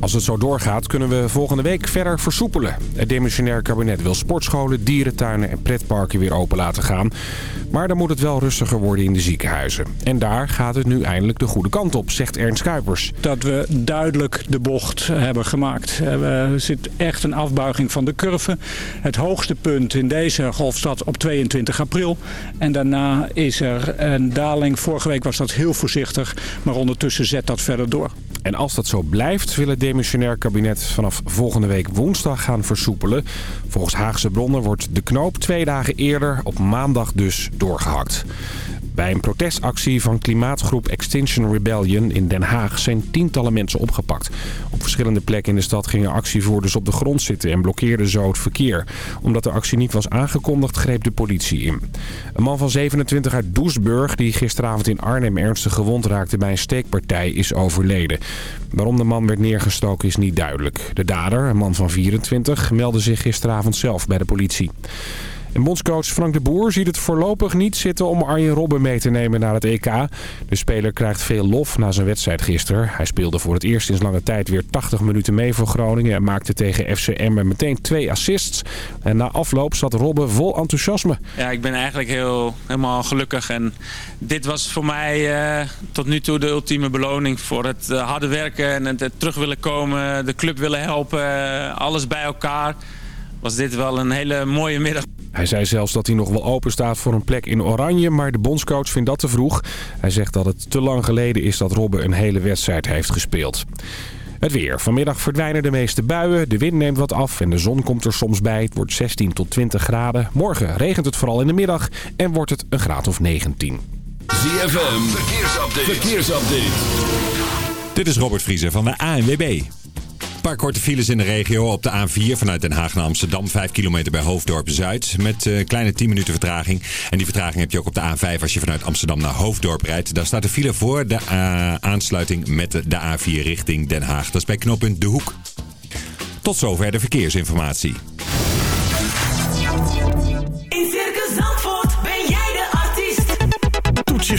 Als het zo doorgaat kunnen we volgende week verder versoepelen. Het demissionair kabinet wil sportscholen, dierentuinen en pretparken weer open laten gaan. Maar dan moet het wel rustiger worden in de ziekenhuizen. En daar gaat het nu eindelijk de goede kant op, zegt Ernst Kuipers. Dat we duidelijk de bocht hebben gemaakt. Er zit echt een afbuiging van de curve. Het hoogste punt in deze golfstad op 22 april. En daarna is er een daling. Vorige week was dat heel voorzichtig, maar ondertussen zet dat verder door. En als dat zo blijft, wil het demissionair kabinet vanaf volgende week woensdag gaan versoepelen. Volgens Haagse bronnen wordt de knoop twee dagen eerder, op maandag dus, doorgehakt. Bij een protestactie van klimaatgroep Extinction Rebellion in Den Haag zijn tientallen mensen opgepakt. Op verschillende plekken in de stad gingen actievoerders op de grond zitten en blokkeerden zo het verkeer. Omdat de actie niet was aangekondigd, greep de politie in. Een man van 27 uit Doesburg, die gisteravond in Arnhem ernstig gewond raakte bij een steekpartij, is overleden. Waarom de man werd neergestoken is niet duidelijk. De dader, een man van 24, meldde zich gisteravond zelf bij de politie. En bondscoach Frank de Boer ziet het voorlopig niet zitten om Arjen Robben mee te nemen naar het EK. De speler krijgt veel lof na zijn wedstrijd gisteren. Hij speelde voor het eerst sinds lange tijd weer 80 minuten mee voor Groningen... en maakte tegen FCM meteen twee assists. En na afloop zat Robben vol enthousiasme. Ja, ik ben eigenlijk heel, helemaal gelukkig. En dit was voor mij uh, tot nu toe de ultieme beloning voor het uh, harde werken... en het, terug willen komen, de club willen helpen, uh, alles bij elkaar. Was dit wel een hele mooie middag. Hij zei zelfs dat hij nog wel open staat voor een plek in Oranje, maar de bondscoach vindt dat te vroeg. Hij zegt dat het te lang geleden is dat Robben een hele wedstrijd heeft gespeeld. Het weer. Vanmiddag verdwijnen de meeste buien. De wind neemt wat af en de zon komt er soms bij. Het wordt 16 tot 20 graden. Morgen regent het vooral in de middag en wordt het een graad of 19. ZFM. Verkeersupdate. Verkeersupdate. Dit is Robert Vriezer van de ANWB. Korte files in de regio. Op de A4 vanuit Den Haag naar Amsterdam. 5 kilometer bij Hoofddorp Zuid. Met uh, kleine 10 minuten vertraging. En die vertraging heb je ook op de A5 als je vanuit Amsterdam naar Hoofddorp rijdt. Daar staat de file voor de uh, aansluiting met de, de A4 richting Den Haag. Dat is bij knooppunt De Hoek. Tot zover de verkeersinformatie.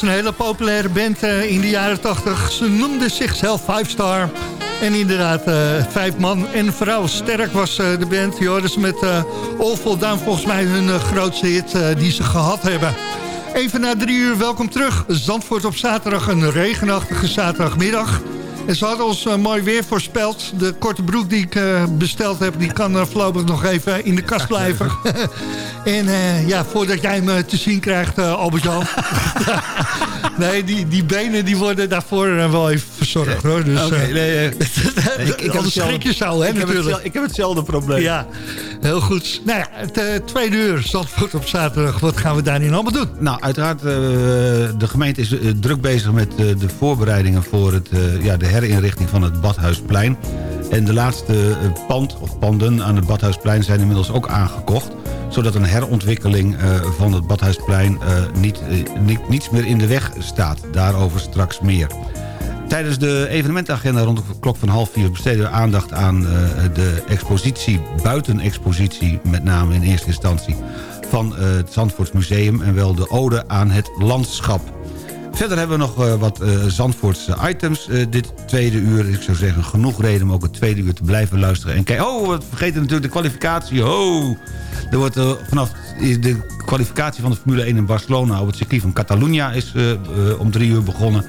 Was een hele populaire band uh, in de jaren 80. Ze noemden zichzelf Five Star. En inderdaad, uh, vijf man en vrouw. Sterk was uh, de band. Je dus met All Down volgens mij hun grootste hit die ze gehad hebben. Even na drie uur, welkom terug. Zandvoort op zaterdag, een regenachtige zaterdagmiddag. En ze hadden ons mooi weer voorspeld. De korte broek die ik besteld heb, die kan voorlopig nog even in de kast blijven. en ja, voordat jij hem te zien krijgt, Albert-Jan... nee, die, die benen die worden daarvoor wel even verzorgd hoor. Dus, nee, ik, ik heb schrik je zo, hè, ik natuurlijk. Heb ik heb hetzelfde probleem. Ja, heel goed. Nou ja, het uh, tweede uur, Zandvoort op zaterdag. Wat gaan we daarin allemaal doen? Nou, uiteraard, uh, de gemeente is uh, druk bezig met de voorbereidingen... voor het, ja, de herinrichting van het Badhuisplein. En de laatste pand of panden aan het Badhuisplein zijn inmiddels ook aangekocht zodat een herontwikkeling uh, van het Badhuisplein uh, niet, uh, niet, niets meer in de weg staat. Daarover straks meer. Tijdens de evenementagenda rond de klok van half vier besteden we aandacht aan de expositie, buitenexpositie met name in eerste instantie, van het Zandvoorts Museum en wel de ode aan het landschap. Verder hebben we nog uh, wat uh, Zandvoortse items uh, dit tweede uur. Ik zou zeggen, genoeg reden om ook het tweede uur te blijven luisteren. En kijken, oh, we vergeten natuurlijk de kwalificatie. Oh, er wordt vanaf de kwalificatie van de Formule 1 in Barcelona... op het circuit van Catalunya is om drie uur begonnen.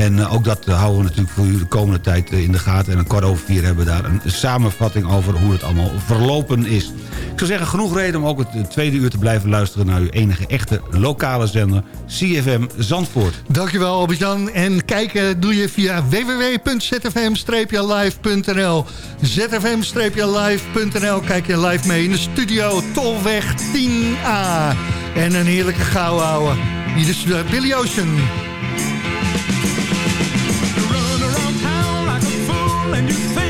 En ook dat houden we natuurlijk voor u de komende tijd in de gaten. En een kwart over vier hebben we daar een samenvatting over hoe het allemaal verlopen is. Ik zou zeggen, genoeg reden om ook het tweede uur te blijven luisteren... naar uw enige echte lokale zender, CFM Zandvoort. Dankjewel Albert-Jan. En kijken doe je via www.zfm-live.nl zfm-live.nl Kijk je live mee in de studio Tolweg 10A. En een heerlijke gauw houden. Hier is Billy Ocean. And you think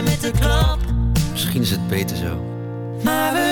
Met de klap. Misschien is het beter zo. Maar we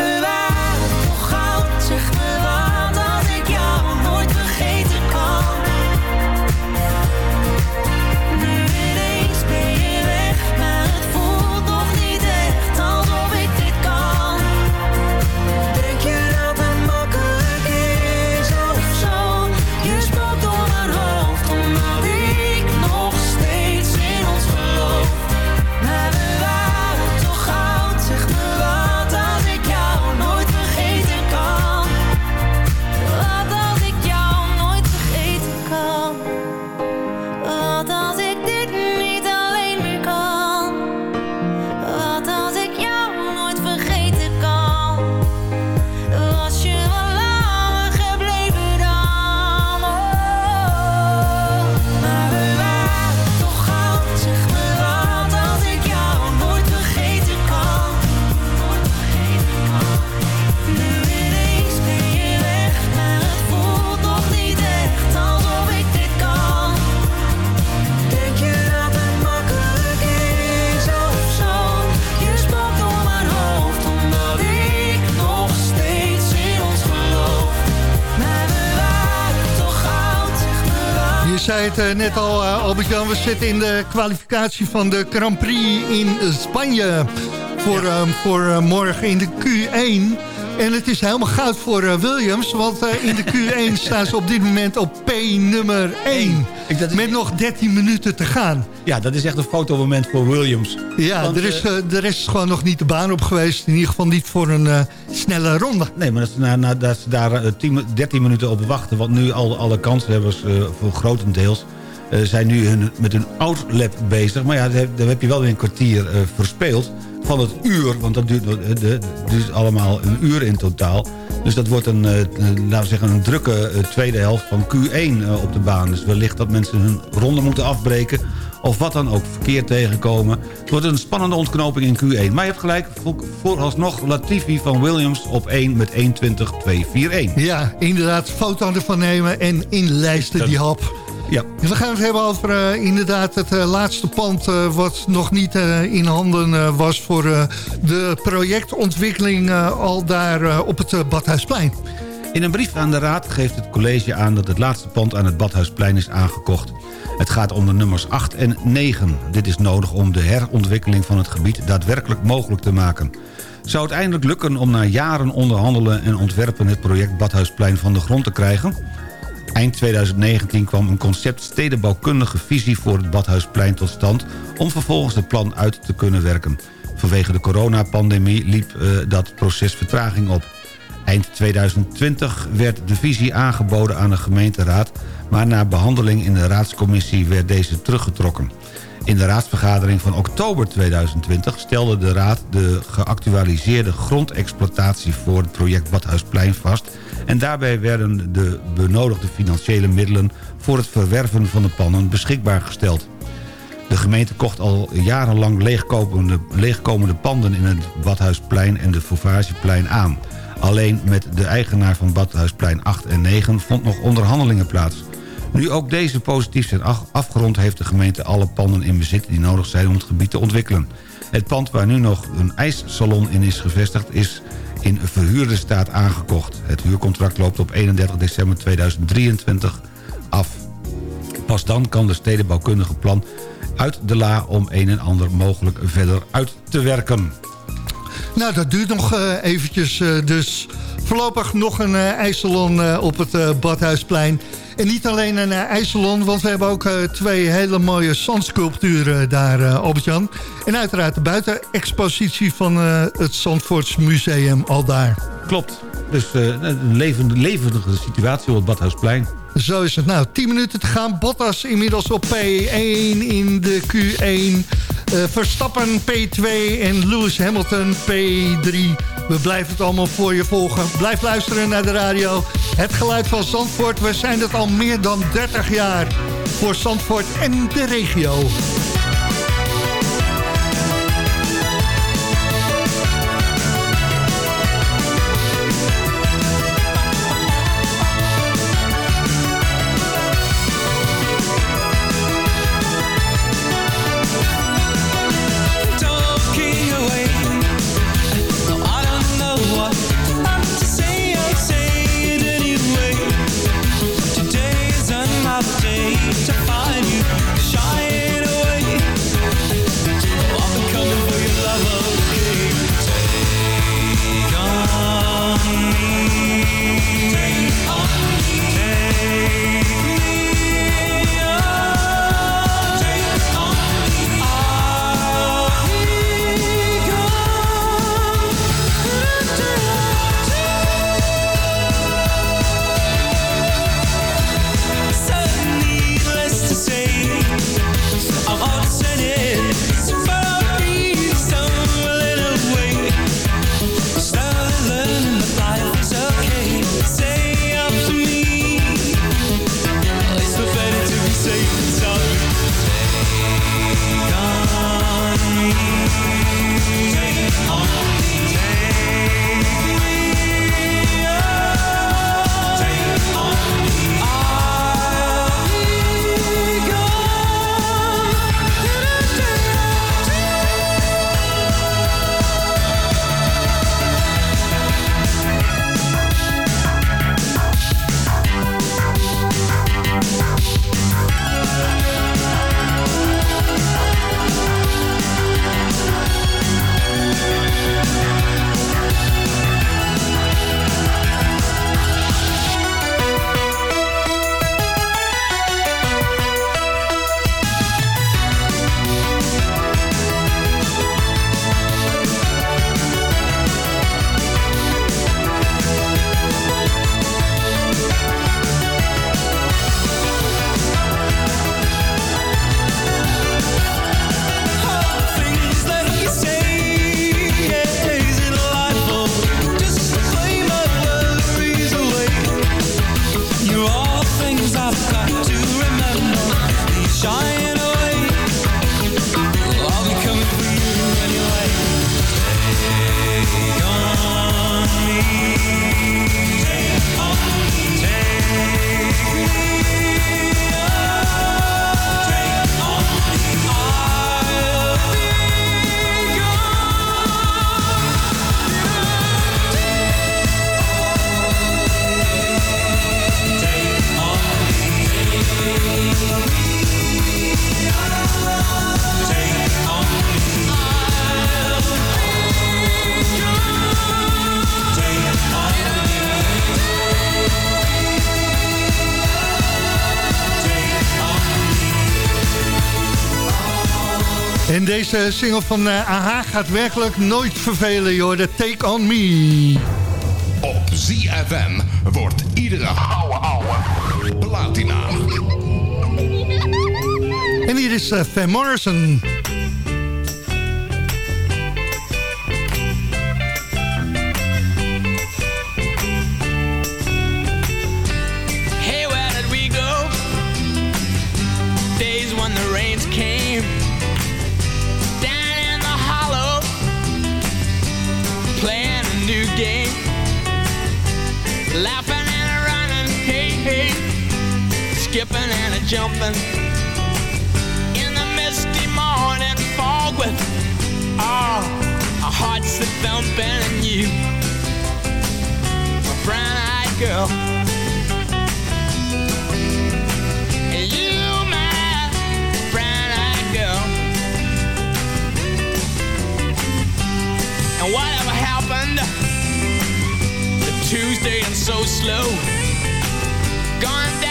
zei het eh, net al, eh, Albert-Jan, we zitten in de kwalificatie van de Grand Prix in Spanje. Voor, eh, voor morgen in de Q1. En het is helemaal goud voor eh, Williams, want eh, in de Q1 staan ze op dit moment op P nummer 1. Met nog 13 minuten te gaan. Ja, dat is echt een fotomoment voor Williams. Ja, Want, er is, eh, de rest is gewoon nog niet de baan op geweest. In ieder geval niet voor een snelle ronde. Nee, maar dat ze, na, na, dat ze daar eh, 10 mi- 13 minuten op wachten... want nu al alle kanshebbers voor grotendeels... zijn nu hun, met hun outlap bezig. Maar ja, daar heb, je wel weer een kwartier verspeeld van het uur. Want dat duurt, allemaal een uur in totaal. Dus dat wordt een, eh, laten we zeggen, een drukke eh, tweede helft van Q1 eh, op de baan. Dus wellicht dat mensen hun ronde moeten afbreken... of wat dan ook, verkeer tegenkomen. Het wordt een spannende ontknoping in Q1. Maar je hebt gelijk, voor- vooralsnog Latifi van Williams op 1 met 1.20.241. Ja, inderdaad, foto ervan nemen en inlijsten die hap. Ja. We gaan het hebben over eh, inderdaad het eh, laatste pand... eh, wat nog niet in handen was voor de projectontwikkeling... al daar op het Badhuisplein. In een brief aan de Raad geeft het college aan dat het laatste pand aan het Badhuisplein is aangekocht. Het gaat om de nummers 8 en 9. Dit is nodig om de herontwikkeling van het gebied daadwerkelijk mogelijk te maken. Zou het eindelijk lukken om na jaren onderhandelen en ontwerpen het project Badhuisplein van de grond te krijgen? Eind 2019 kwam een concept stedenbouwkundige visie voor het Badhuisplein tot stand... om vervolgens het plan uit te kunnen werken. Vanwege de coronapandemie liep eh, dat proces vertraging op. Eind 2020 werd de visie aangeboden aan de gemeenteraad... maar na behandeling in de raadscommissie werd deze teruggetrokken. In de raadsvergadering van oktober 2020 stelde de raad de geactualiseerde grondexploitatie voor het project Badhuisplein vast... en daarbij werden de benodigde financiële middelen voor het verwerven van de pannen beschikbaar gesteld. De gemeente kocht al jarenlang leegkomende, leegkomende panden in het Badhuisplein en de Fauvageplein aan. Alleen met de eigenaar van Badhuisplein 8 en 9 vond nog onderhandelingen plaats. Nu ook deze positief zijn af- afgerond... heeft de gemeente alle panden in bezit die nodig zijn om het gebied te ontwikkelen. Het pand waar nu nog een ijssalon in is gevestigd... is in verhuurde staat aangekocht. Het huurcontract loopt op 31 december 2023 af. Pas dan kan de stedenbouwkundige plan uit de la om een en ander mogelijk verder uit te werken. Nou, dat duurt nog eh, eventjes. eh, dus voorlopig nog een eh, ijssalon op het Badhuisplein. En niet alleen een eh, ijssalon, want we hebben ook eh, twee hele mooie zandsculpturen daar, eh Albert-Jan. En uiteraard de buitenexpositie van het Zandvoorts Museum al daar. Klopt. Dus een levendige situatie op het Badhuisplein. Zo is het nou. 10 minuten te gaan. Bottas inmiddels op P1 in de Q1. Eh, Verstappen P2 en Lewis Hamilton P3. We blijven het allemaal voor je volgen. Blijf luisteren naar de radio. Het geluid van Zandvoort. We zijn het al meer dan 30 jaar voor Zandvoort en de regio. Things I've got to remember. You shine En deze single van eh, AHA gaat werkelijk nooit vervelen, joh. De Take On Me. Op ZFM wordt iedere ouwe ouwe platina. En hier is eh, Van Morrison. Skipping and a jumping. In the misty morning fog with oh, our hearts that thumping and you. My brown-eyed girl. You, my brown-eyed girl. And whatever happened to Tuesday and so slow? Gone down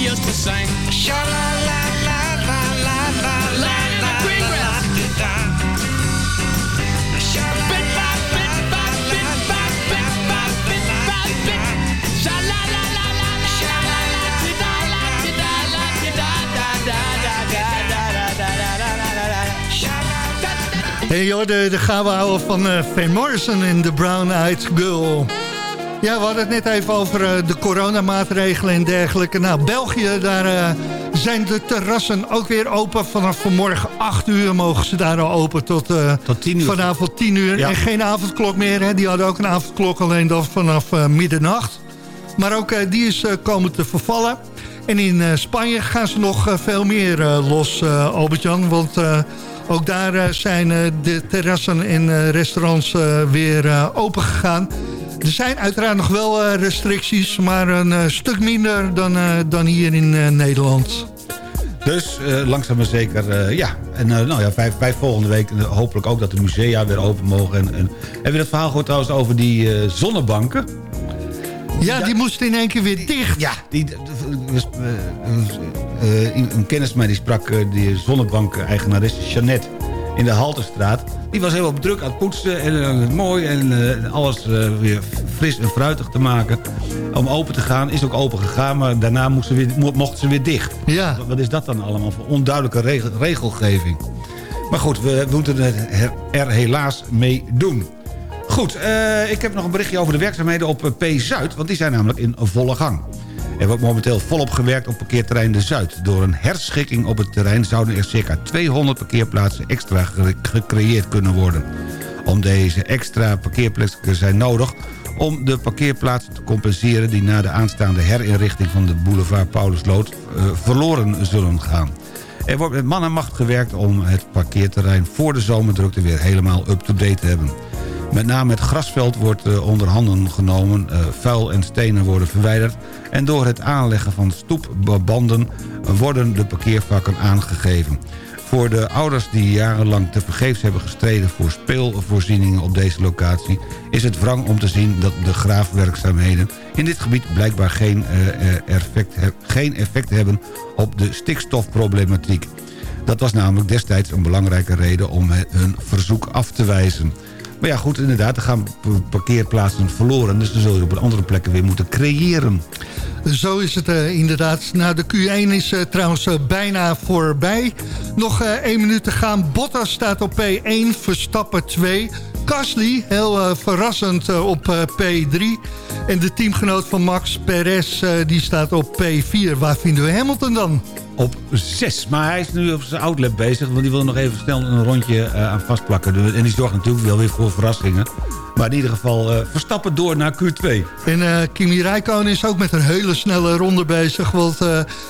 used to? Sha la la la la la la la the la la la. Hey joh, de, de van eh, Van Morrison en de Brown Eyed Girl. Ja, we hadden het net even over eh, de coronamaatregelen en dergelijke. Nou, België, daar eh, zijn de terrassen ook weer open. Vanaf vanmorgen 8 uur mogen ze daar al open tot, eh, Tot 10 uur. vanavond 10 uur. Ja. En geen avondklok meer, hè. die hadden ook een avondklok alleen dan vanaf middernacht. Maar ook die is komen te vervallen. En in Spanje gaan ze nog veel meer los, Albert-Jan. Want ook daar zijn de terrassen en restaurants weer open gegaan. Er zijn uiteraard nog wel eh, restricties, maar een eh, stuk minder dan, eh, dan hier in Nederland. Dus langzaam maar zeker, ja. En eh, nou ja, vijf, vijf volgende week hopelijk ook dat de musea weer open mogen. En, en, hebben we dat verhaal gehoord trouwens over die zonnebanken? Ja, die moesten in één keer weer dicht. Ja, die, een kennis van mij die sprak die zonnebank-eigenaresse Jeannette in de Halterstraat. Die was heel druk aan het poetsen en eh, mooi en eh, alles eh, weer fris en fruitig te maken. Om open te gaan, is ook open gegaan, maar daarna ze weer, mochten ze weer dicht. Ja. Wat, wat is dat dan allemaal voor onduidelijke regel- regelgeving? Maar goed, we moeten er, er helaas mee doen. Goed, ik heb nog een berichtje over de werkzaamheden op P-Zuid... want die zijn namelijk in volle gang. Er wordt momenteel volop gewerkt op parkeerterrein De Zuid. Door een herschikking op het terrein zouden er circa 200 parkeerplaatsen extra gecreëerd kunnen worden. Om deze extra parkeerplekken zijn nodig om de parkeerplaatsen te compenseren... die na de aanstaande herinrichting van de boulevard Paulusloot eh, verloren zullen gaan. Er wordt met man en macht gewerkt om het parkeerterrein voor de zomerdrukte weer helemaal up-to-date te hebben. Met name het grasveld wordt eh, onder handen genomen, eh, vuil en stenen worden verwijderd... en door het aanleggen van stoepbanden worden de parkeervakken aangegeven. Voor de ouders die jarenlang tevergeefs hebben gestreden voor speelvoorzieningen op deze locatie... is het wrang om te zien dat de graafwerkzaamheden in dit gebied blijkbaar geen, eh, effect, geen effect hebben op de stikstofproblematiek. Dat was namelijk destijds een belangrijke reden om hun verzoek af te wijzen. Maar ja, goed, inderdaad, er gaan parkeerplaatsen verloren... dus dan zul je op andere plekken weer moeten creëren. Zo is het eh, inderdaad. Nou, de Q1 is eh, trouwens eh, bijna voorbij. Nog één minuut te gaan. Bottas staat op P1, Verstappen 2. Gasly, heel verrassend op eh, P3. En de teamgenoot van Max, Perez, die staat op P4. Waar vinden we Hamilton dan? Op 6. Maar hij is nu op zijn outlap bezig. Want die wil nog even snel een rondje eh, aan vastplakken. En die zorgt natuurlijk wel weer voor verrassingen. Maar in ieder geval eh, Verstappen door naar Q2. En eh, Kimi Räikkönen is ook met een hele snelle ronde bezig. Want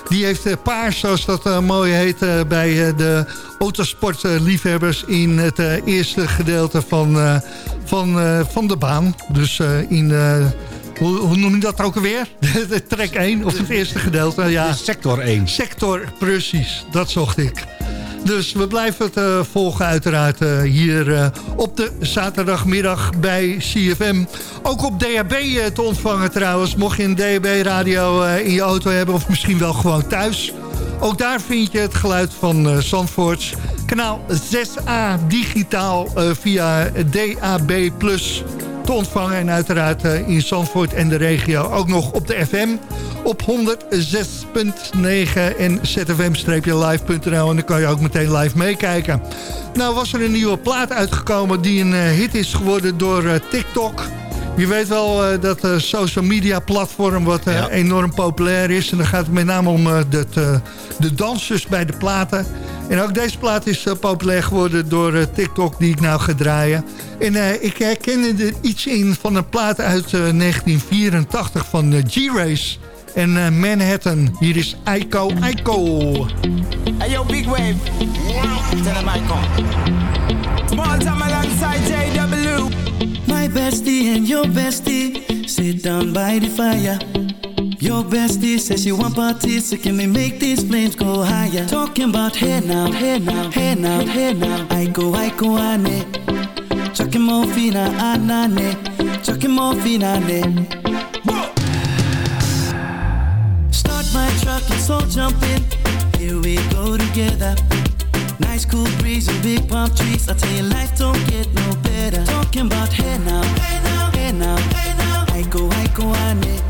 die heeft paars, zoals dat mooi heet... bij de autosportliefhebbers in het eerste gedeelte van, van, van de baan. Dus in... hoe, hoe noem je dat ook alweer? De track 1 of het eerste gedeelte? Ja. sector 1. Sector, precies. Dat zocht ik. Dus we blijven het eh, volgen uiteraard eh, hier eh, op de zaterdagmiddag bij CFM. Ook op DHB eh, te ontvangen trouwens. Mocht je een DHB-radio in je auto hebben of misschien wel gewoon thuis. Ook daar vind je het geluid van eh Zandvoorts. Kanaal 6A digitaal eh, via DAB+. Te ontvangen en uiteraard eh, in Zandvoort en de regio ook nog op de FM op 106.9 en zfm-live.nl. En dan kan je ook meteen live meekijken. Nou was er een nieuwe plaat uitgekomen die een eh, hit is geworden door eh, TikTok. Je weet wel dat eh, social media platform wat enorm populair is. En dan gaat het met name om eh, de dansers bij de platen. En ook deze plaat is eh, populair geworden door eh, TikTok die ik nou ga draaien. En eh, ik herkende er iets in van een plaat uit eh, 1984 van G-Race. En eh, Manhattan. Hier is Aiko Aiko. Hey yo, big wave. Tell I come. Small time alongside JW. My bestie and your bestie sit down by the fire. Your bestie says she want parties, so can we make these flames go higher? Talking about hey now, hey now, hey now, hey now. I go, I go, ane. Chucking more fina, ah, anane. Ah, Chucking more fina, ane. Start my truck, let's all jump in. Here we go together. Nice cool breeze and big palm trees. I tell you, life don't get no better. Talking about hey now, hey now, hey now, hey now. I go, I go, ane.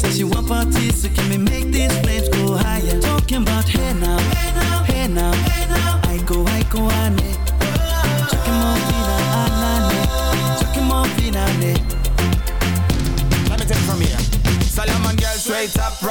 Says she want parties, so can we make this flames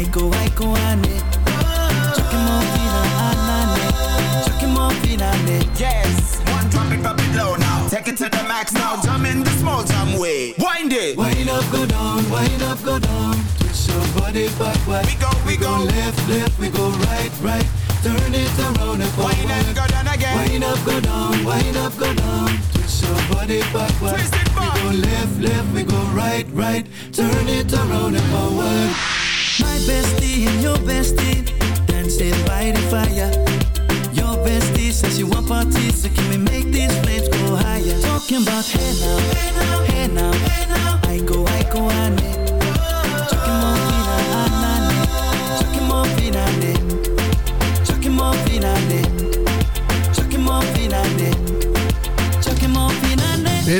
I go, I go, ane. Chucking more fina, anane. Chucking more fina, ane. Yes, one drop it, drop it low now Take it to the max now, jam in the small jam way Wind it Wind up, go down, wind up, go down. Twist your body backward. We go, we go. left, left, we go right, right. Turn it around and forward. Wind and go down again Wind up, go down, wind up, go down. Twist your body backward. Twist it back. We go left, left, we go right, right. Turn it around and forward. My bestie.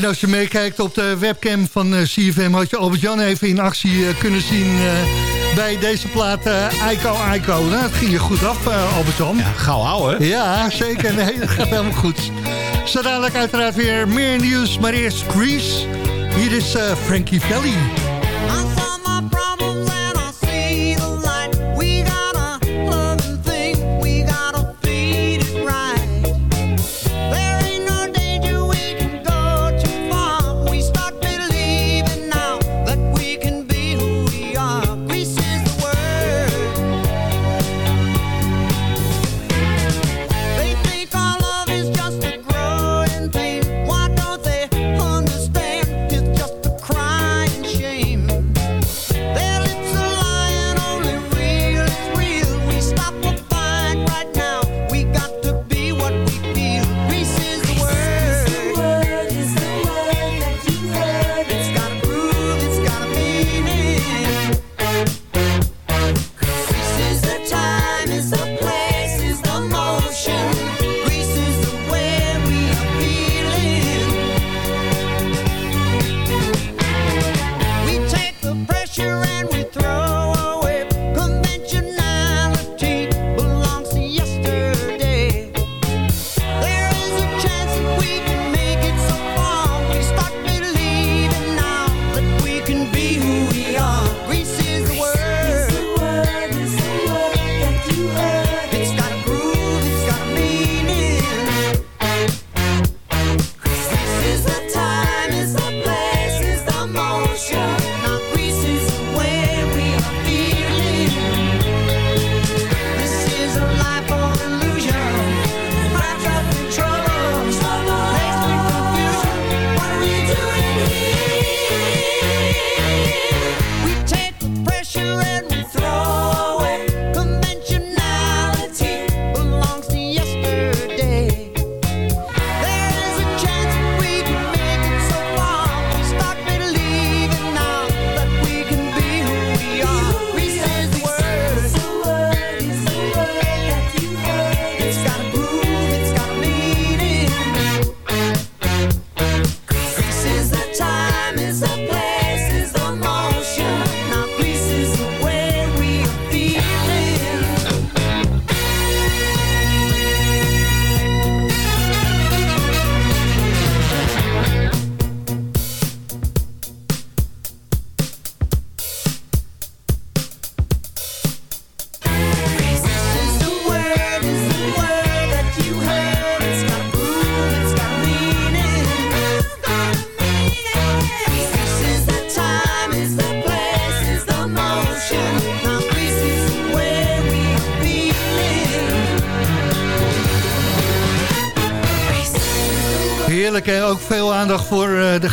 En als je meekijkt op de webcam van eh, CFM... had je Albert-Jan even in actie eh, kunnen zien... bij deze plaat Aiko Aiko. Nou, dat ging je goed af, eh, Albert-Jan. Ja, gauw houden. Ja, zeker. Nee, dat gaat helemaal goed. Zo dadelijk uiteraard weer meer nieuws. Maar eerst Grease. Hier is eh, Frankie Valli.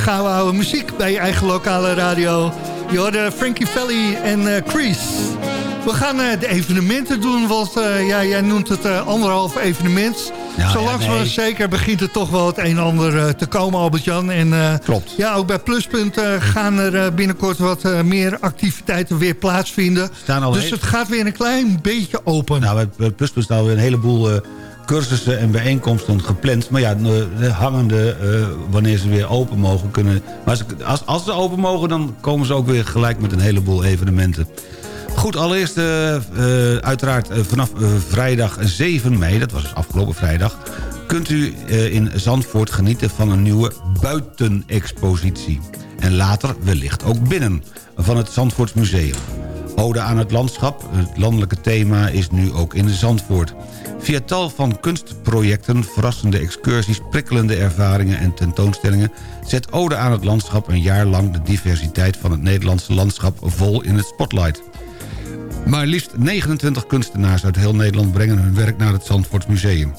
Gouden oude muziek bij je eigen lokale radio. Je hoorde Frankie Valley en eh Chris. We gaan eh, de evenementen doen, want eh, ja, jij noemt het anderhalf evenement. Nou, Zo ja, nee. zeker begint er toch wel het een en ander te komen, Albert-Jan. En, Klopt. Ja, ook bij Pluspunt gaan er binnenkort wat meer activiteiten weer plaatsvinden. Dus het gaat weer een klein beetje open. Nou, bij- Pluspunt staan weer een heleboel cursussen en bijeenkomsten gepland. Maar ja, de, de hangende, eh, wanneer ze weer open mogen kunnen... Maar als, als, ze open mogen, dan komen ze ook weer gelijk met een heleboel evenementen. Goed, allereerst eh, eh, uiteraard vanaf vrijdag 7 mei, dat was dus afgelopen vrijdag... kunt u in Zandvoort genieten van een nieuwe buitenexpositie. En later wellicht ook binnen van het Zandvoorts Museum. Ode aan het landschap, het landelijke thema is nu ook in Zandvoort. Via tal van kunstprojecten, verrassende excursies, prikkelende ervaringen en tentoonstellingen... zet Ode aan het landschap een jaar lang de diversiteit van het Nederlandse landschap vol in het spotlight. Maar liefst 29 kunstenaars uit heel Nederland brengen hun werk naar het Zandvoorts Museum.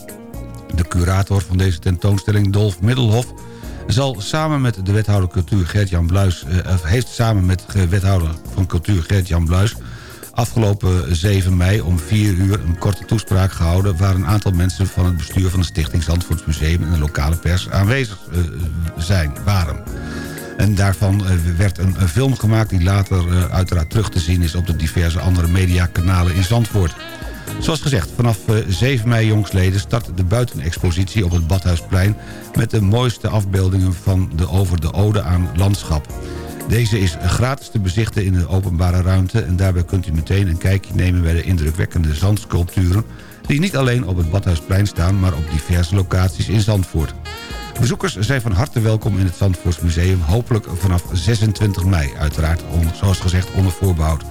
De curator van deze tentoonstelling, Dolf Middelhof... zal samen met de wethouder cultuur Gert-Jan Bluis... eh, heeft samen met de wethouder van cultuur Gert-Jan Bluis... afgelopen 7 mei om 4 uur een korte toespraak gehouden... waar een aantal mensen van het bestuur van de Stichting Zandvoorts Museum... en de lokale pers aanwezig eh, zijn, waren. En daarvan eh, werd een, film gemaakt die later uiteraard terug te zien is... op de diverse andere mediakanalen in Zandvoort. Zoals gezegd, vanaf eh, 7 mei jongsleden start de buitenexpositie op het Badhuisplein... met de mooiste afbeeldingen van de over de ode aan landschap. Deze is gratis te bezichten in de openbare ruimte... en daarbij kunt u meteen een kijkje nemen bij de indrukwekkende zandsculpturen... die niet alleen op het Badhuisplein staan, maar op diverse locaties in Zandvoort. Bezoekers zijn van harte welkom in het Zandvoorts Museum... hopelijk vanaf 26 mei, uiteraard, zoals gezegd, onder voorbehoud.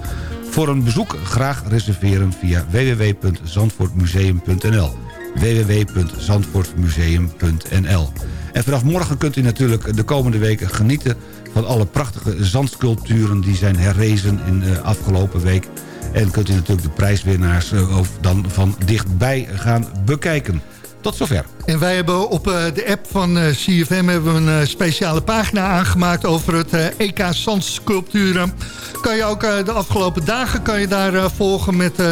Voor een bezoek graag reserveren via www.zandvoortmuseum.nl www.zandvoortmuseum.nl En vanaf morgen kunt u natuurlijk de komende weken genieten... van alle prachtige zandsculpturen die zijn herrezen in de afgelopen week... En kunt u natuurlijk de prijswinnaars eh, dan van dichtbij gaan bekijken. Tot zover. En wij hebben op eh, de app van eh, CFM hebben we een eh, speciale pagina aangemaakt over het EK Zandsculpturen. Kan je ook de afgelopen dagen kan je daar volgen met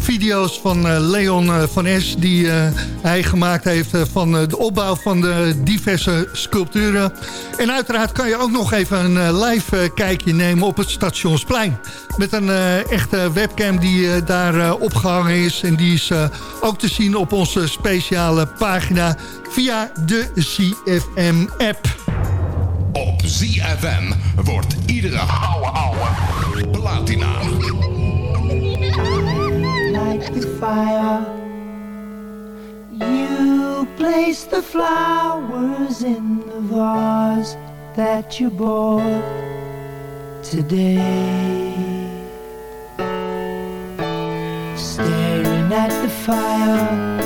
video's van Leon van Es die hij gemaakt heeft van de opbouw van de diverse sculpturen. En uiteraard kan je ook nog even een live kijkje nemen op het Stationsplein. Met een echte webcam die daar eh, opgehangen is. En die is ook te zien op onze speciale pagina via de CFM-app. Op ZFM wordt iedere ouwe ouwe platina. like the fire. You place the flowers in the vase that you bought today. Staring at the fire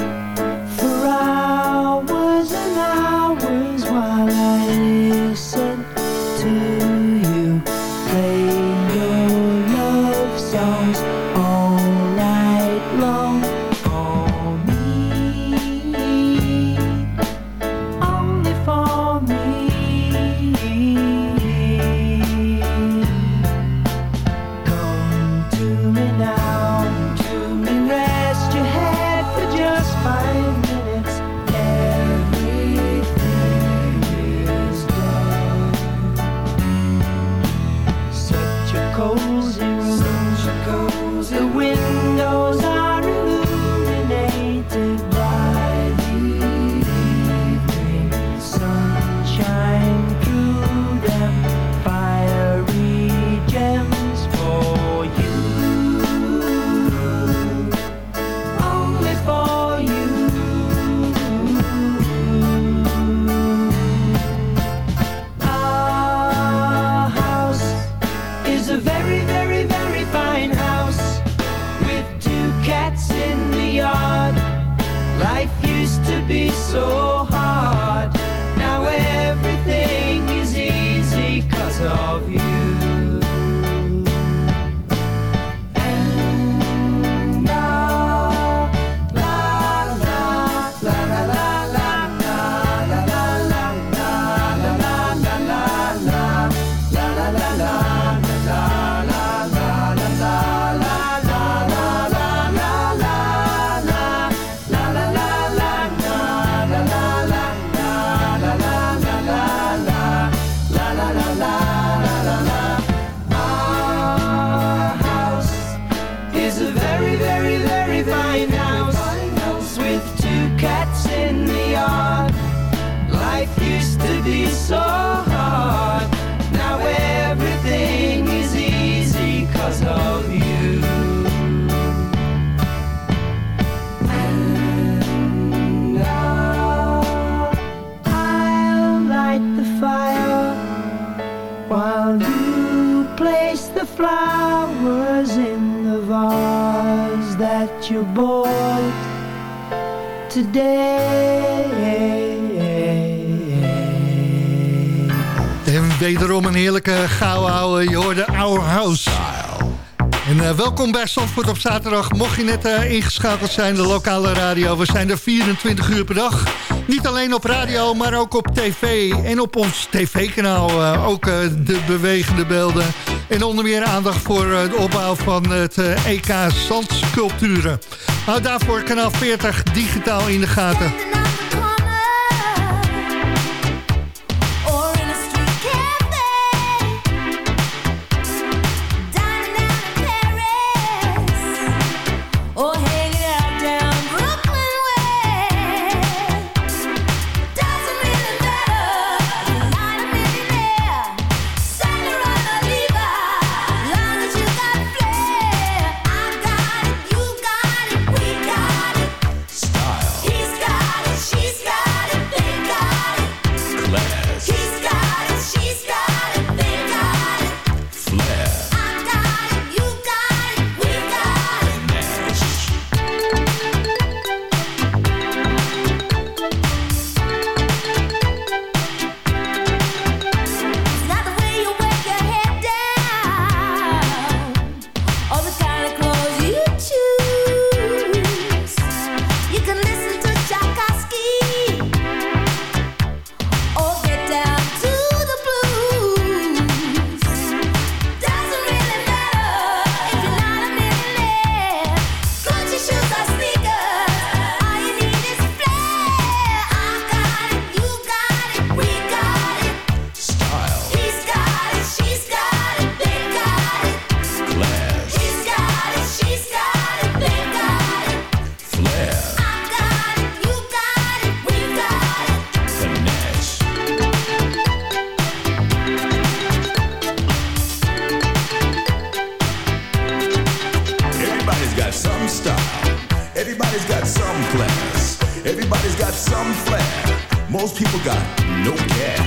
today. En wederom een heerlijke ouwe. Je hoorde Our House. En eh, welkom bij Zandvoort op zaterdag. Mocht je net eh, ingeschakeld zijn, de lokale radio. We zijn er 24 uur per dag. Niet alleen op radio, maar ook op tv. En op ons tv-kanaal eh, ook de bewegende beelden. En onder meer aandacht voor de opbouw van het EK Zandsculpturen. Hou daarvoor kanaal 40 digitaal in de gaten. Yeah.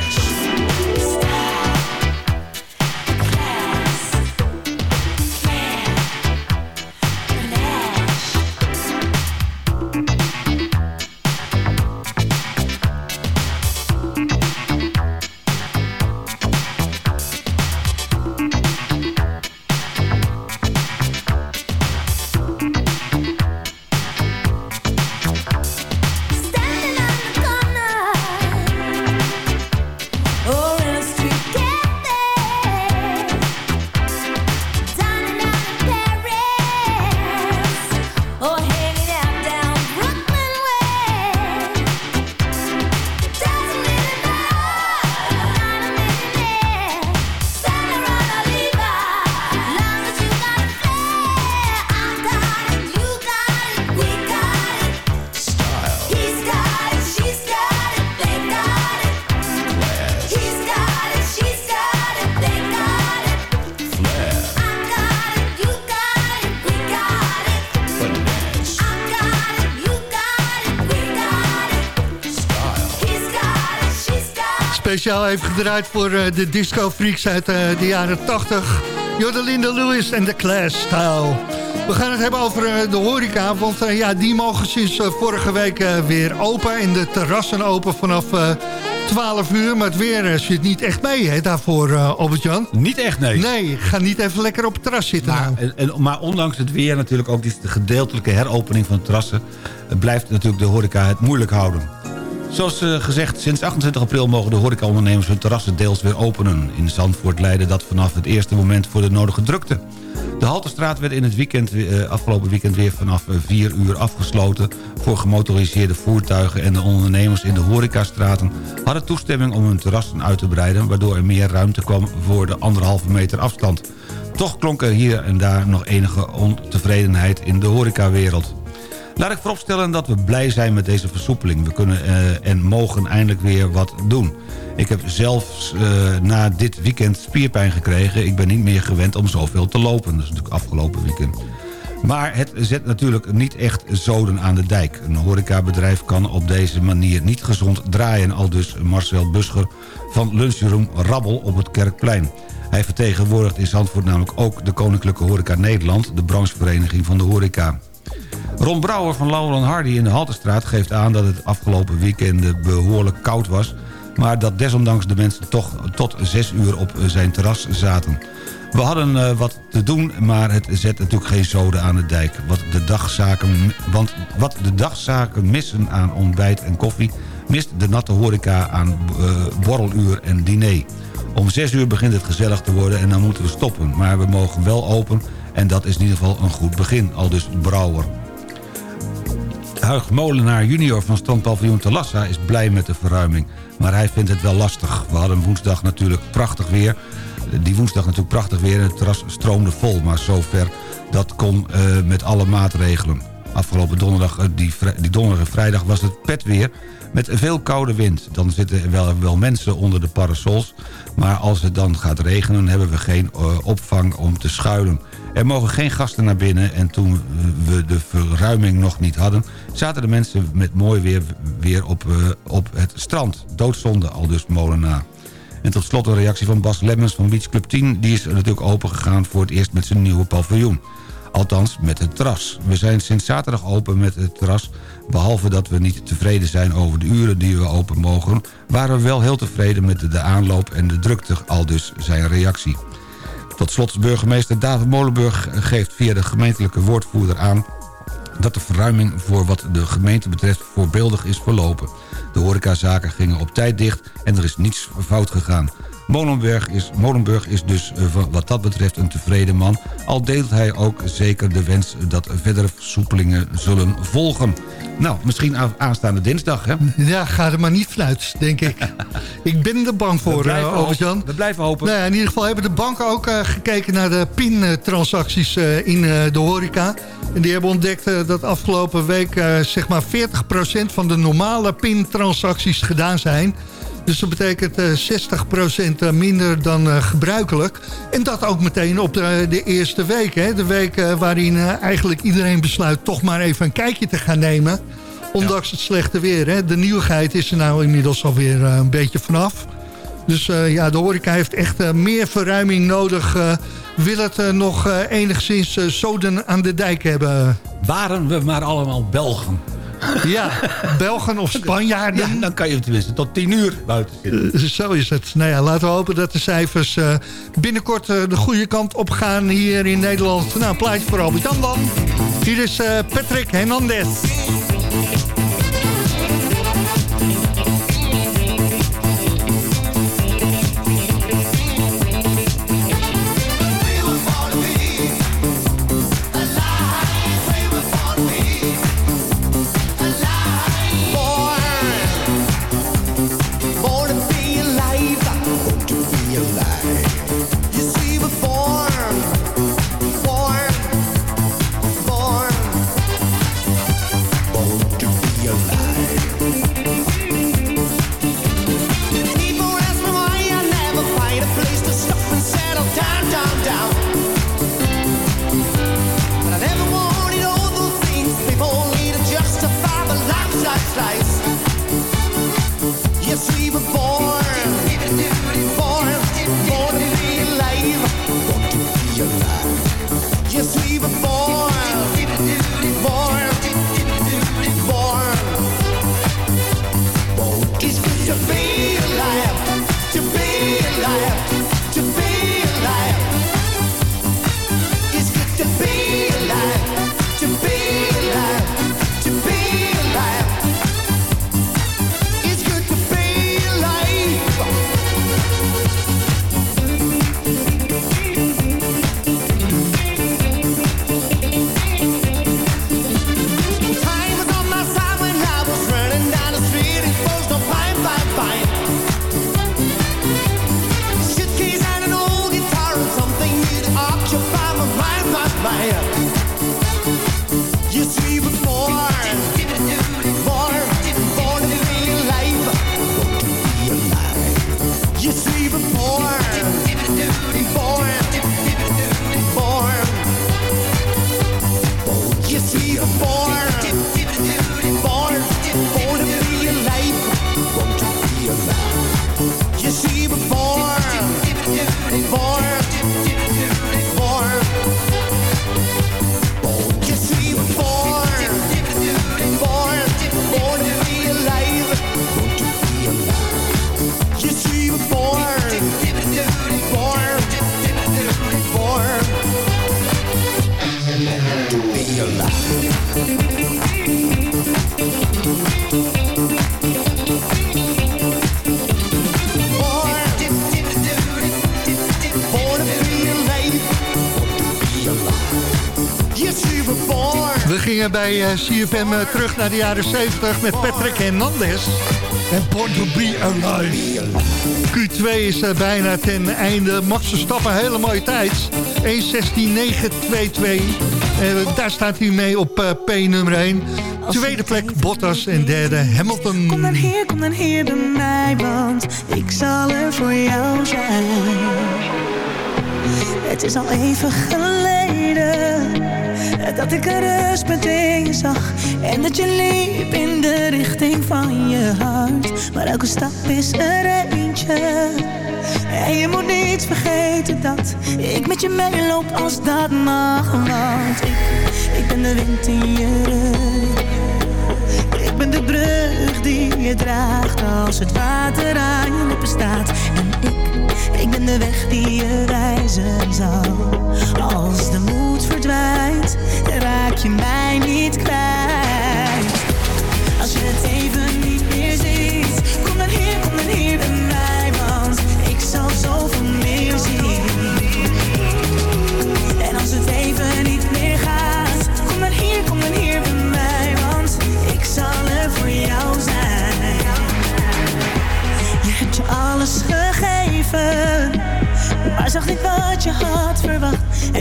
Even gedraaid voor eh, de disco freaks uit eh, de jaren 80. Jordelinda Lewis en de Class Style. We gaan het hebben over eh, de horeca, want ja, die mogen sinds vorige week weer open. En de terrassen open vanaf eh 12 uur. Maar het weer zit niet echt mee hè, daarvoor, eh Albert-Jan. Niet echt, nee. Nee, ga niet even lekker op het terras zitten. nou. En, en, maar ondanks het weer natuurlijk ook die de gedeeltelijke heropening van de terrassen... blijft natuurlijk de horeca het moeilijk houden. Zoals eh, gezegd, sinds 28 april mogen de horecaondernemers hun terrassen deels weer openen. In Zandvoort leidde dat vanaf het eerste moment voor de nodige drukte. De Halterstraat werd in het weekend, eh, afgelopen weekend weer vanaf eh, 4 uur afgesloten... voor gemotoriseerde voertuigen en de ondernemers in de horecastraten... hadden toestemming om hun terrassen uit te breiden... waardoor er meer ruimte kwam voor de anderhalve meter afstand. Toch klonk er hier en daar nog enige ontevredenheid in de horecawereld. Laat ik vooropstellen dat we blij zijn met deze versoepeling. We kunnen eh, en mogen eindelijk weer wat doen. Ik heb zelfs eh, na dit weekend spierpijn gekregen. Ik ben niet meer gewend om zoveel te lopen. Dat is natuurlijk afgelopen weekend. Maar het zet natuurlijk niet echt zoden aan de dijk. Een horecabedrijf kan op deze manier niet gezond draaien... al dus Marcel Buscher van Lunchroom Rabbel op het Kerkplein. Hij vertegenwoordigt in Zandvoort namelijk ook de Koninklijke Horeca Nederland... de branchevereniging van de horeca. Ron Brouwer van Lauren Hardy in de Haltestraat geeft aan... dat het afgelopen weekend behoorlijk koud was... maar dat desondanks de mensen toch tot zes uur op zijn terras zaten... We hadden uh, wat te doen, maar het zet natuurlijk geen zoden aan de dijk. Wat de dagzaken, want wat de dagzaken missen aan ontbijt en koffie... mist de natte horeca aan uh, borreluur en diner. Om zes uur begint het gezellig te worden en dan moeten we stoppen. Maar we mogen wel open en dat is in ieder geval een goed begin, al dus Brouwer. Huig Molenaar junior van strandpaviljoen Talassa is blij met de verruiming. Maar hij vindt het wel lastig. We hadden woensdag natuurlijk prachtig weer die woensdag natuurlijk prachtig weer. Het terras stroomde vol, maar zover dat kon uh, met alle maatregelen. Afgelopen donderdag, uh, die, die donderdag en vrijdag was het pet weer met veel koude wind. Dan zitten er wel, wel mensen onder de parasols. Maar als het dan gaat regenen, hebben we geen uh, opvang om te schuilen. Er mogen geen gasten naar binnen en toen we de verruiming nog niet hadden... zaten de mensen met mooi weer, weer op, op het strand. Doodzonde, al dus molenaar. En tot slot een reactie van Bas Lemmens van Beach Club 10. Die is natuurlijk open gegaan voor het eerst met zijn nieuwe paviljoen. Althans, met het terras. We zijn sinds zaterdag open met het terras. Behalve dat we niet tevreden zijn over de uren die we open mogen... waren we wel heel tevreden met de aanloop en de drukte, al dus zijn reactie. Tot slot burgemeester David Molenburg geeft via de gemeentelijke woordvoerder aan... dat de verruiming voor wat de gemeente betreft voorbeeldig is verlopen. De horecazaken gingen op tijd dicht en er is niets fout gegaan. Molenburg is, Molenburg is dus uh, wat dat betreft een tevreden man... al deelt hij ook zeker de wens dat verdere versoepelingen zullen volgen. Nou, misschien aanstaande dinsdag, hè? Ja, ga er maar niet vanuit, denk ik. ik ben er bang voor, uh, Albert-Jan. We blijven hopen. Nou in ieder geval hebben de banken ook uh, gekeken naar de PIN-transacties in de horeca. En die hebben ontdekt dat afgelopen week zeg maar 40% van de normale PIN-transacties gedaan zijn... Dus dat betekent uh, 60% minder dan uh, gebruikelijk. En dat ook meteen op de, de eerste week. Hè? De week uh, waarin eigenlijk iedereen besluit toch maar even een kijkje te gaan nemen. Ondanks ja. het slechte weer. Hè? De nieuwigheid is er nou inmiddels alweer een beetje vanaf. Dus ja, de horeca heeft echt meer verruiming nodig. wil het nog enigszins zoden aan de dijk hebben. Waren we maar allemaal Belgen. Ja, Belgen of Spanjaarden. Ja, dan kan je tenminste tot 10 uur buiten zitten. Zo is het. Nou ja, laten we hopen dat de cijfers uh, binnenkort uh, de goede kant op gaan hier in Nederland. Nou, een plaatje voor Albert Jan dan. Hier is Patrick Hernandez. Bij eh, CFM eh, terug naar de jaren 70 met Patrick Hernandez. En Born to be Alive. Q2 is eh, bijna ten einde. Max Verstappen, hele mooie tijd. 1.16.922. En daar staat hij mee op eh, P nummer 1. Tweede plek Bottas en derde Hamilton. Kom dan hier, kom dan hier bij mij, want ik zal er voor jou zijn. Het is al even geleden dat ik een rustpunt in je zag. En dat je liep in de richting van je hart. Maar elke stap is er eentje. En je moet niet vergeten dat ik met je meeloop als dat mag. Want ik, ben de wind in je rug. Ik ben de brug die je draagt als het water aan je lippen staat. En ik, ik ben de weg die je wijzen zal. Als de moed je mij niet kwijt.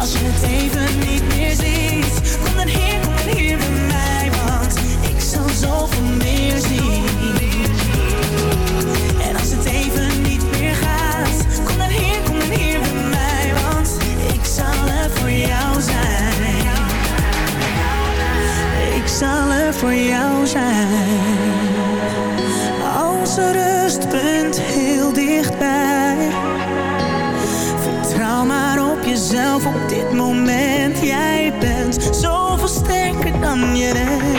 Als je het even niet meer ziet, kom dan hier, kom dan hier bij mij, want ik zal zoveel meer zien. En als het even niet meer gaat, kom dan hier, kom dan hier bij mij, want ik zal er voor jou zijn. Ik zal er voor jou zijn. Jezelf op dit moment. Jij bent zoveel sterker dan je denkt.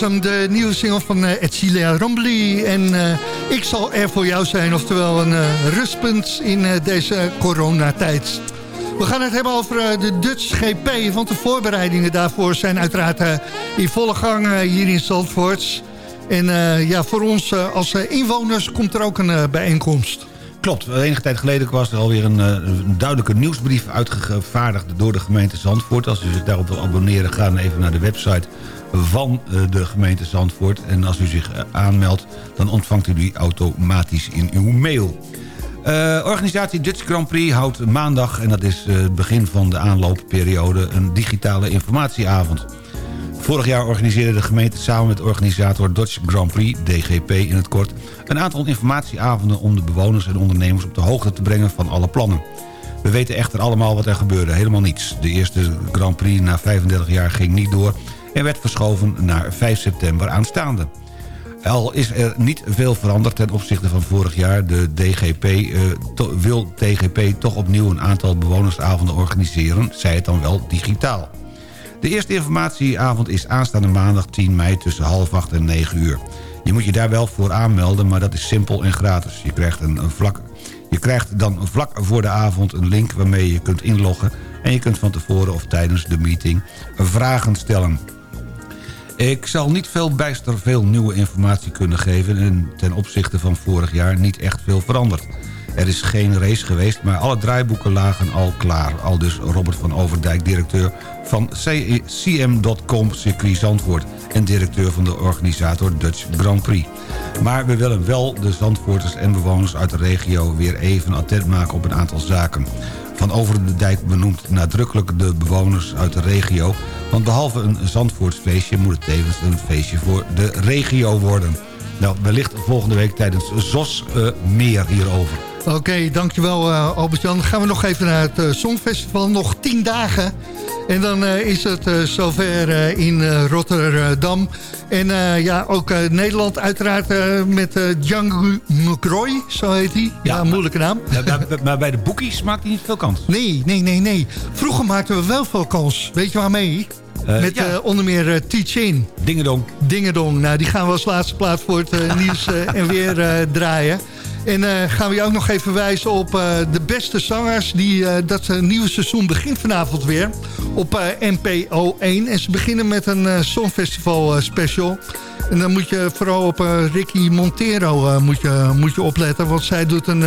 Was de nieuwe single van uh, Edcilia. En eh, ik zal er voor jou zijn, oftewel een eh, rustpunt in deze coronatijd. We gaan het hebben over de Dutch GP, want de voorbereidingen daarvoor zijn uiteraard in volle gang hier in Zandvoort. En ja, voor ons als inwoners komt er ook een bijeenkomst. Klopt, enige tijd geleden was er alweer een, eh, een duidelijke nieuwsbrief uitgevaardigd door de gemeente Zandvoort. Als u zich daarop wil abonneren, ga dan even naar de website van eh, de gemeente Zandvoort. En als u zich eh, aanmeldt, dan ontvangt u die automatisch in uw mail. Organisatie Dutch Grand Prix houdt maandag, en dat is het begin van de aanloopperiode, een digitale informatieavond. Vorig jaar organiseerde de gemeente samen met organisator Dutch Grand Prix, DGP in het kort, een aantal informatieavonden om de bewoners en ondernemers op de hoogte te brengen van alle plannen. We weten echter allemaal wat er gebeurde, helemaal niets. De eerste Grand Prix na 35 jaar ging niet door en werd verschoven naar 5 september aanstaande. Al is er niet veel veranderd ten opzichte van vorig jaar. De DGP eh, wil DGP toch opnieuw een aantal bewonersavonden organiseren. Zij het dan wel digitaal. De eerste informatieavond is aanstaande maandag 10 mei tussen half acht en 9 uur. Je moet je daar wel voor aanmelden, maar dat is simpel en gratis. Je krijgt, een, een vlak, je krijgt dan vlak voor de avond een link waarmee je kunt inloggen... en je kunt van tevoren of tijdens de meeting vragen stellen. Ik zal niet veel bijster veel nieuwe informatie kunnen geven... en ten opzichte van vorig jaar niet echt veel veranderd. Er is geen race geweest, maar alle draaiboeken lagen al klaar. Al dus Robert van Overdijk, directeur van CM.com Circuit Zandvoort... en directeur van de organisator Dutch Grand Prix. Maar we willen wel de Zandvoorters en bewoners uit de regio... weer even attent maken op een aantal zaken. Van Over de Dijk benoemt nadrukkelijk de bewoners uit de regio... want behalve een Zandvoortsfeestje moet het tevens een feestje voor de regio worden. Nou, wellicht volgende week tijdens ZOS eh, meer hierover. Oké, dankjewel uh, Albert-Jan. Dan gaan we nog even naar het eh, Songfestival. Nog tien dagen. En dan eh, is het zover in Rotterdam. En ja, ook Nederland uiteraard met Django McCroy, zo heet hij. Ja, moeilijke naam. maar bij de boekies maakt hij niet veel kans. Nee, nee, nee, nee. Vroeger maakten we wel veel kans. Weet je waarmee? Met ja. onder meer uh, Teach-In. Dingedong. Dingedong. Nou, die gaan we als laatste plaat voor het nieuws en weer draaien. En eh, gaan we je ook nog even wijzen op eh, de beste zangers. Die, eh, dat nieuwe seizoen begint vanavond weer op NPO 1. En ze beginnen met een Songfestival special. En dan moet je vooral op Ricky Montero moet je, moet je opletten. Want zij doet een,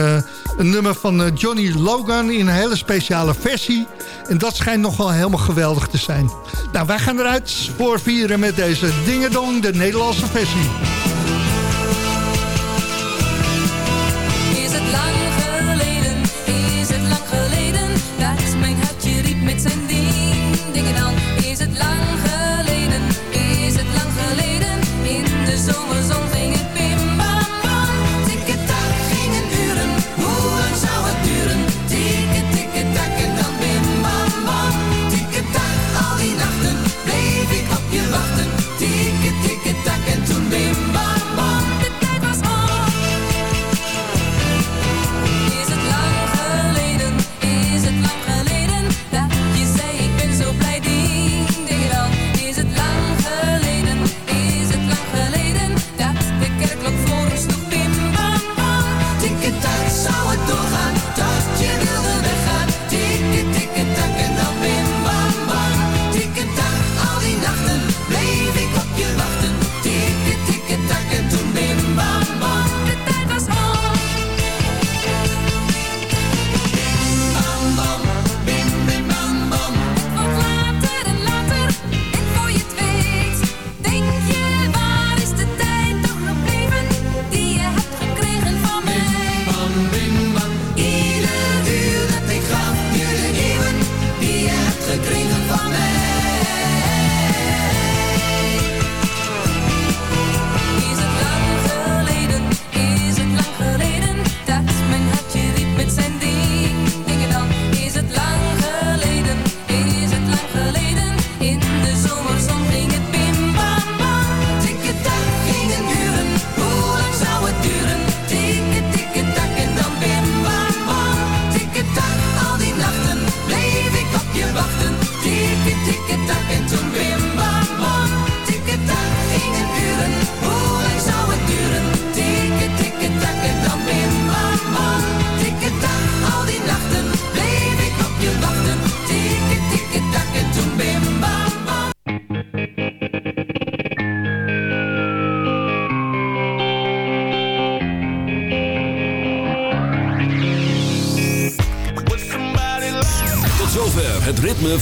een nummer van Johnny Logan in een hele speciale versie. En dat schijnt nog wel helemaal geweldig te zijn. Nou, wij gaan eruit voor vieren met deze Dingedong, de Nederlandse versie.